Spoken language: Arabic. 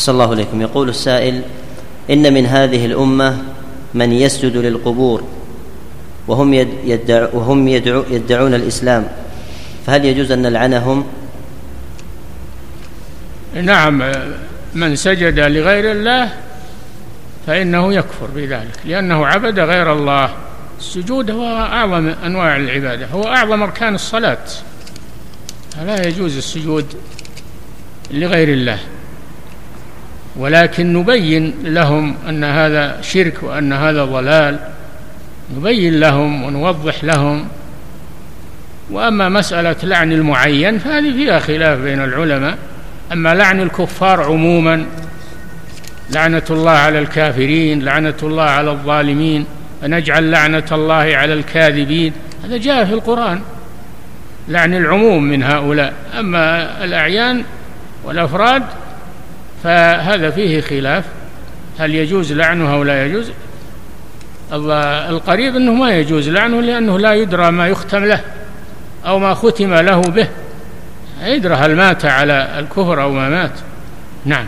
أحسن الله إليكم. يقول السائل إن من هذه الأمة من يسجد للقبور وهم يدع وهم يدعو يدعون الإسلام فهل يجوز أن نلعنهم؟ نعم من سجد لغير الله فإنه يكفر بذلك لأنه عبد غير الله. السجود هو أعظم أنواع العبادة هو أعظم أركان الصلاة. فلا يجوز السجود لغير الله. ولكن نبين لهم أن هذا شرك وأن هذا ضلال. نبين لهم ونوضح لهم. وأما مسألة لعن المعين فهذه فيها خلاف بين العلماء. أما لعن الكفار عموما لعنة الله على الكافرين لعنة الله على الظالمين فنجعل لعنة الله على الكاذبين. هذا جاء في القرآن لعن العموم من هؤلاء. أما الأعيان والأفراد فهذا فيه خلاف. هل يجوز لعنه أو لا يجوز؟ القريب أنه ما يجوز لعنه لأنه لا يدرى ما يختم له أو ما ختم له به. يدرى هل مات على الكفر أو ما مات. نعم.